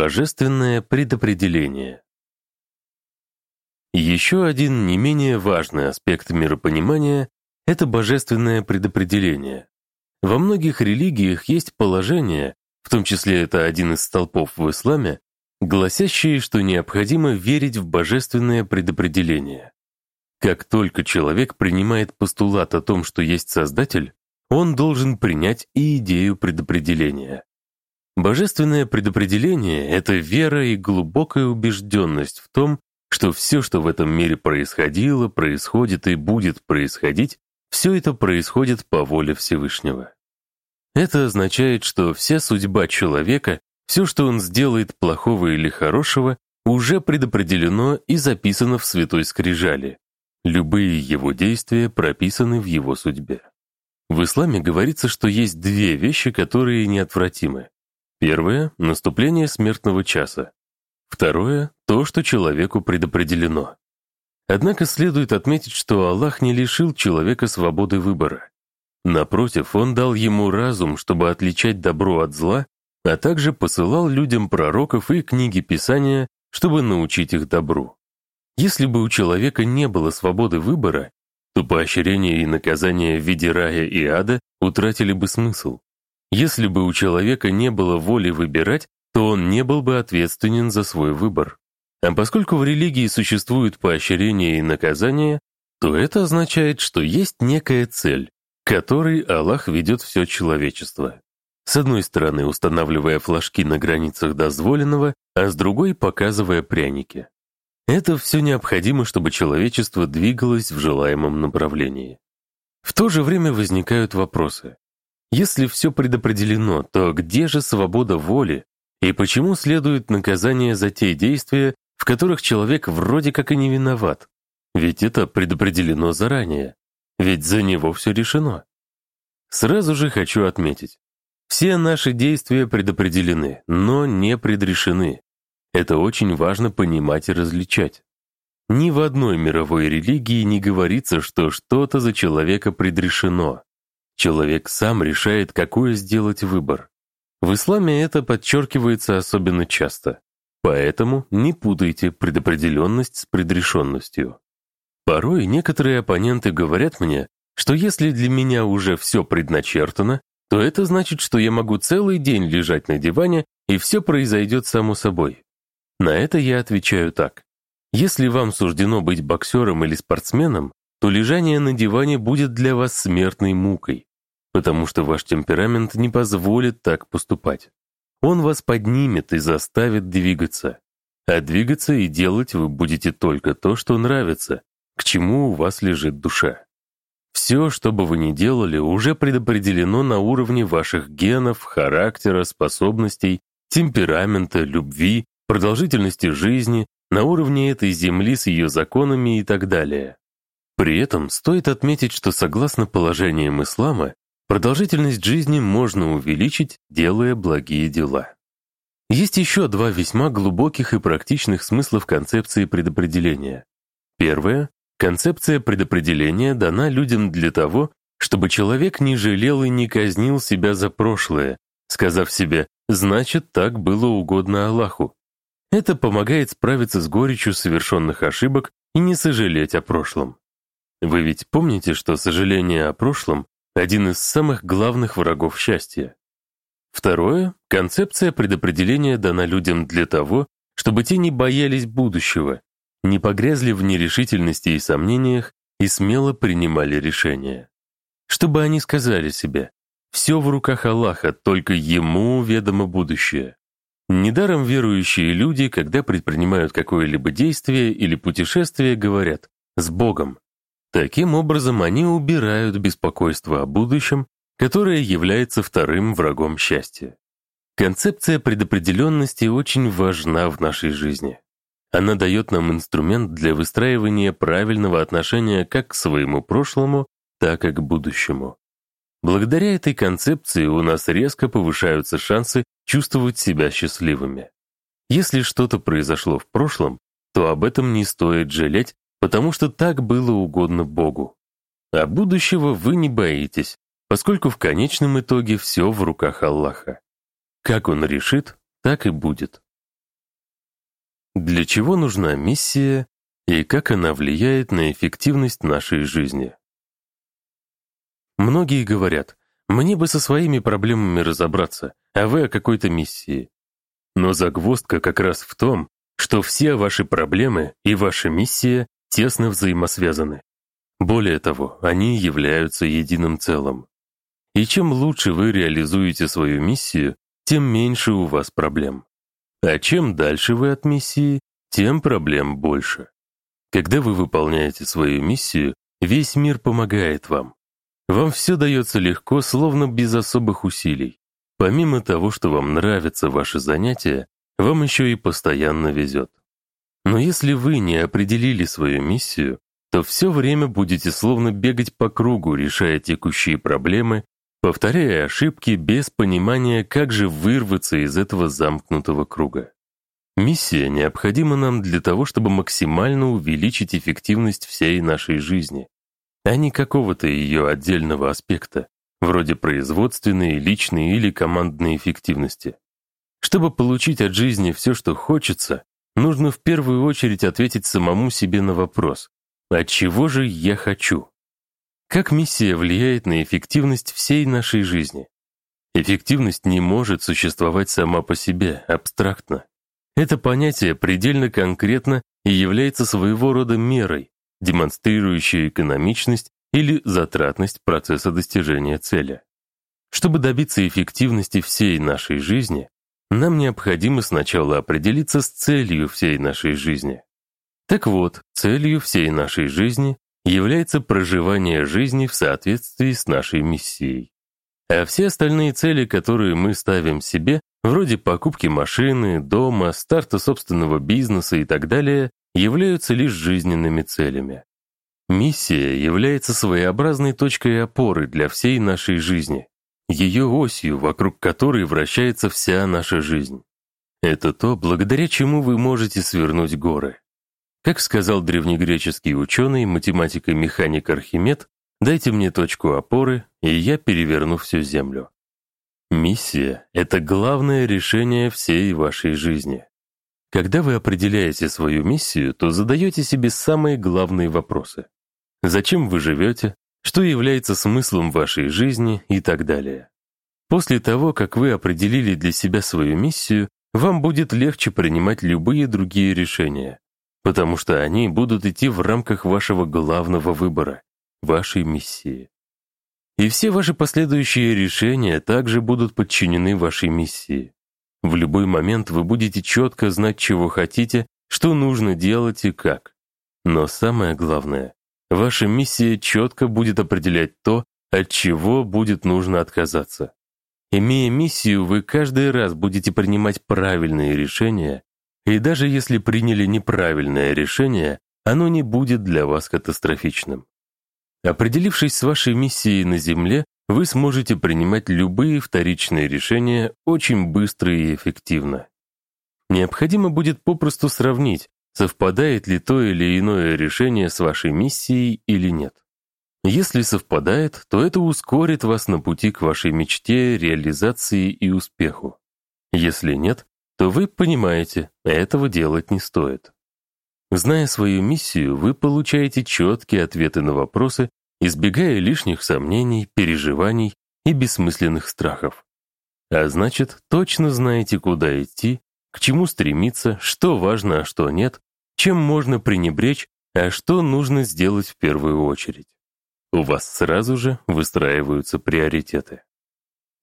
Божественное предопределение. Еще один не менее важный аспект миропонимания — это божественное предопределение. Во многих религиях есть положение, в том числе это один из столпов в исламе, гласящие, что необходимо верить в божественное предопределение. Как только человек принимает постулат о том, что есть Создатель, он должен принять и идею предопределения. Божественное предопределение — это вера и глубокая убежденность в том, что все, что в этом мире происходило, происходит и будет происходить, все это происходит по воле Всевышнего. Это означает, что вся судьба человека, все, что он сделает плохого или хорошего, уже предопределено и записано в Святой Скрижали. Любые его действия прописаны в его судьбе. В исламе говорится, что есть две вещи, которые неотвратимы. Первое — наступление смертного часа. Второе — то, что человеку предопределено. Однако следует отметить, что Аллах не лишил человека свободы выбора. Напротив, Он дал ему разум, чтобы отличать добро от зла, а также посылал людям пророков и книги Писания, чтобы научить их добру. Если бы у человека не было свободы выбора, то поощрение и наказание в виде рая и ада утратили бы смысл. Если бы у человека не было воли выбирать, то он не был бы ответственен за свой выбор. А поскольку в религии существуют поощрение и наказание, то это означает, что есть некая цель, к которой Аллах ведет все человечество. С одной стороны, устанавливая флажки на границах дозволенного, а с другой показывая пряники. Это все необходимо, чтобы человечество двигалось в желаемом направлении. В то же время возникают вопросы. Если все предопределено, то где же свобода воли и почему следует наказание за те действия, в которых человек вроде как и не виноват? Ведь это предопределено заранее. Ведь за него все решено. Сразу же хочу отметить. Все наши действия предопределены, но не предрешены. Это очень важно понимать и различать. Ни в одной мировой религии не говорится, что что-то за человека предрешено. Человек сам решает, какой сделать выбор. В исламе это подчеркивается особенно часто. Поэтому не путайте предопределенность с предрешенностью. Порой некоторые оппоненты говорят мне, что если для меня уже все предначертано, то это значит, что я могу целый день лежать на диване, и все произойдет само собой. На это я отвечаю так. Если вам суждено быть боксером или спортсменом, то лежание на диване будет для вас смертной мукой, потому что ваш темперамент не позволит так поступать. Он вас поднимет и заставит двигаться. А двигаться и делать вы будете только то, что нравится, к чему у вас лежит душа. Все, что бы вы ни делали, уже предопределено на уровне ваших генов, характера, способностей, темперамента, любви продолжительности жизни, на уровне этой Земли с ее законами и так далее. При этом стоит отметить, что согласно положениям ислама, продолжительность жизни можно увеличить, делая благие дела. Есть еще два весьма глубоких и практичных смыслов концепции предопределения. Первое. Концепция предопределения дана людям для того, чтобы человек не жалел и не казнил себя за прошлое, сказав себе «значит, так было угодно Аллаху», это помогает справиться с горечью совершенных ошибок и не сожалеть о прошлом. Вы ведь помните, что сожаление о прошлом – один из самых главных врагов счастья. Второе – концепция предопределения дана людям для того, чтобы те не боялись будущего, не погрязли в нерешительности и сомнениях и смело принимали решения. Чтобы они сказали себе «все в руках Аллаха, только Ему ведомо будущее». Недаром верующие люди, когда предпринимают какое-либо действие или путешествие, говорят «с Богом». Таким образом, они убирают беспокойство о будущем, которое является вторым врагом счастья. Концепция предопределенности очень важна в нашей жизни. Она дает нам инструмент для выстраивания правильного отношения как к своему прошлому, так и к будущему. Благодаря этой концепции у нас резко повышаются шансы чувствовать себя счастливыми. Если что-то произошло в прошлом, то об этом не стоит жалеть, потому что так было угодно Богу. А будущего вы не боитесь, поскольку в конечном итоге все в руках Аллаха. Как Он решит, так и будет. Для чего нужна миссия и как она влияет на эффективность нашей жизни? Многие говорят, мне бы со своими проблемами разобраться, а вы о какой-то миссии. Но загвоздка как раз в том, что все ваши проблемы и ваша миссия тесно взаимосвязаны. Более того, они являются единым целым. И чем лучше вы реализуете свою миссию, тем меньше у вас проблем. А чем дальше вы от миссии, тем проблем больше. Когда вы выполняете свою миссию, весь мир помогает вам. Вам все дается легко, словно без особых усилий. Помимо того, что вам нравятся ваши занятия, вам еще и постоянно везет. Но если вы не определили свою миссию, то все время будете словно бегать по кругу, решая текущие проблемы, повторяя ошибки без понимания, как же вырваться из этого замкнутого круга. Миссия необходима нам для того, чтобы максимально увеличить эффективность всей нашей жизни, а не какого-то ее отдельного аспекта, вроде производственной, личной или командной эффективности. Чтобы получить от жизни все, что хочется, нужно в первую очередь ответить самому себе на вопрос «А чего же я хочу?». Как миссия влияет на эффективность всей нашей жизни? Эффективность не может существовать сама по себе, абстрактно. Это понятие предельно конкретно и является своего рода мерой, демонстрирующей экономичность или затратность процесса достижения цели. Чтобы добиться эффективности всей нашей жизни, нам необходимо сначала определиться с целью всей нашей жизни. Так вот, целью всей нашей жизни является проживание жизни в соответствии с нашей миссией. А все остальные цели, которые мы ставим себе, вроде покупки машины, дома, старта собственного бизнеса и так далее, являются лишь жизненными целями. Миссия является своеобразной точкой опоры для всей нашей жизни, ее осью, вокруг которой вращается вся наша жизнь. Это то, благодаря чему вы можете свернуть горы. Как сказал древнегреческий ученый, математик и механик Архимед, дайте мне точку опоры, и я переверну всю Землю. Миссия — это главное решение всей вашей жизни. Когда вы определяете свою миссию, то задаете себе самые главные вопросы. Зачем вы живете? Что является смыслом вашей жизни и так далее. После того, как вы определили для себя свою миссию, вам будет легче принимать любые другие решения, потому что они будут идти в рамках вашего главного выбора, вашей миссии. И все ваши последующие решения также будут подчинены вашей миссии. В любой момент вы будете четко знать, чего хотите, что нужно делать и как. Но самое главное, Ваша миссия четко будет определять то, от чего будет нужно отказаться. Имея миссию, вы каждый раз будете принимать правильные решения, и даже если приняли неправильное решение, оно не будет для вас катастрофичным. Определившись с вашей миссией на Земле, вы сможете принимать любые вторичные решения очень быстро и эффективно. Необходимо будет попросту сравнить, совпадает ли то или иное решение с вашей миссией или нет. Если совпадает, то это ускорит вас на пути к вашей мечте, реализации и успеху. Если нет, то вы понимаете, этого делать не стоит. Зная свою миссию, вы получаете четкие ответы на вопросы, избегая лишних сомнений, переживаний и бессмысленных страхов. А значит, точно знаете, куда идти, к чему стремиться, что важно, а что нет, чем можно пренебречь, а что нужно сделать в первую очередь. У вас сразу же выстраиваются приоритеты.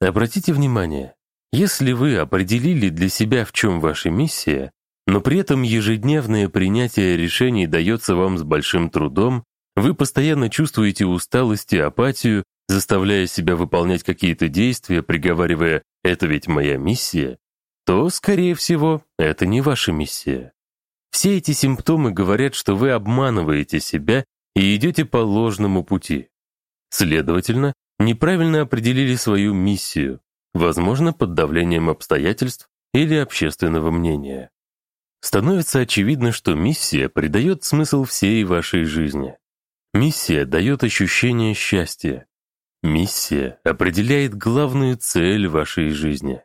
Обратите внимание, если вы определили для себя, в чем ваша миссия, но при этом ежедневное принятие решений дается вам с большим трудом, вы постоянно чувствуете усталость и апатию, заставляя себя выполнять какие-то действия, приговаривая «это ведь моя миссия», то, скорее всего, это не ваша миссия. Все эти симптомы говорят, что вы обманываете себя и идете по ложному пути. Следовательно, неправильно определили свою миссию, возможно, под давлением обстоятельств или общественного мнения. Становится очевидно, что миссия придает смысл всей вашей жизни. Миссия дает ощущение счастья. Миссия определяет главную цель вашей жизни.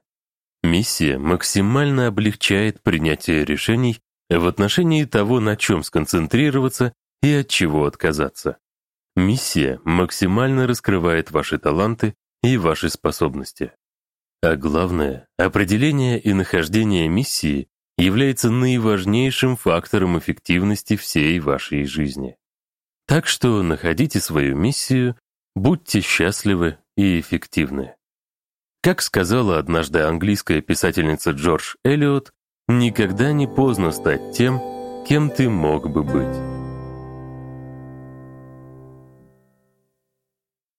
Миссия максимально облегчает принятие решений в отношении того, на чем сконцентрироваться и от чего отказаться. Миссия максимально раскрывает ваши таланты и ваши способности. А главное, определение и нахождение миссии является наиважнейшим фактором эффективности всей вашей жизни. Так что находите свою миссию, будьте счастливы и эффективны. Как сказала однажды английская писательница Джордж Эллиот, никогда не поздно стать тем, кем ты мог бы быть.